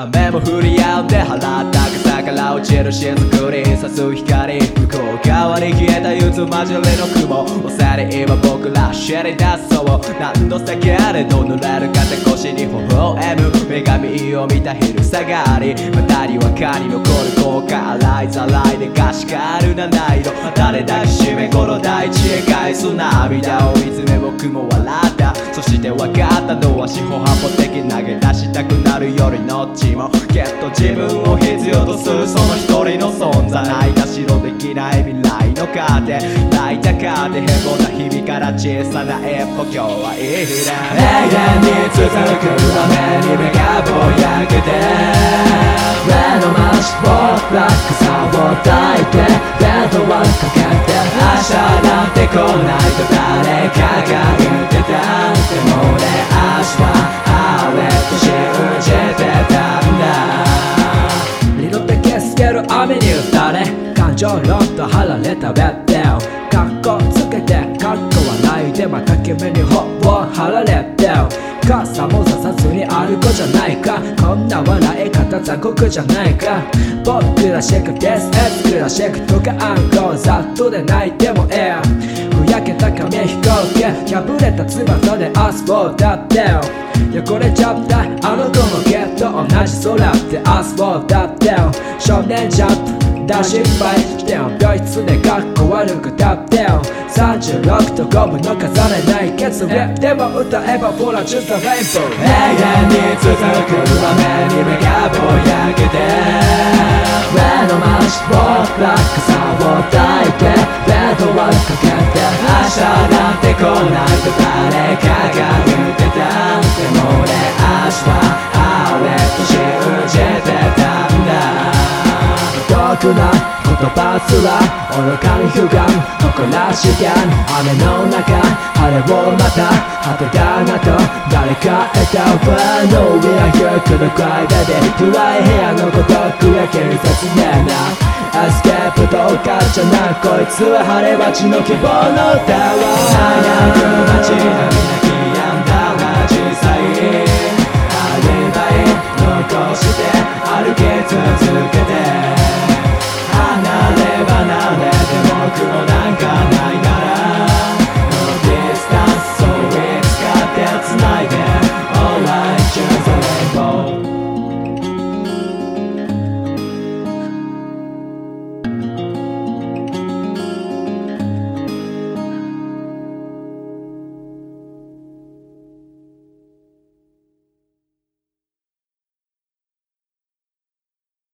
雨も降り止んで払った草から落ちる雫に差す光向こう側に消えたゆず混じりの雲おさり今僕ら知り出そう何度避けれど濡れる風越しに微笑む女神を見た昼下がりまたに分かり残る効果洗いざらいでかしかる七色。誰抱きしめこの大地へ返す涙を見つめ僕も笑った。そして分かったのは四方八方っちもきっと自分を必要とするその一人の存在。ないがしろできない未来のカーテン泣いたカーテンへこんだ日々から小さな一歩今日はいい日だ永遠に続く雨に目がぼやけて。目の真っ白な草を抱いて。ベッドはかけて。明日なんて来ないと誰かがれ感情論と張られたベッドカッコつけてカッコはないでまた君に頬を張られて傘もささずに歩こうじゃないか。こんな笑い方残酷じゃないか。僕らシェクですエスクラシェクとかアンコーざっとで泣いてもええ。ふやけた紙飛行機破れた翼でアスフォーだって汚れちゃったあの子もきっと同じ空ってアスフォーだって少年ジャンプ。大失敗してよ病室で学校悪くたってよ。36と5分の重ねない決意でも歌えばほら just a rainbow 永遠に続く雨に目がぼやけて目の真っ白な傘を抱いてベッドをかけて明日なんて来ないと誰かがな言葉すら愚かに不安誇らしげ雨の中晴れをまた果てたなと誰か得たファンの上や低くの声で暗い部屋の孤独や警察ねな。エスケープとかじゃなこいつは晴れ鉢の希望の歌早く街並みなきやんだら小さいアリバイ残して歩き続けて。もなんかない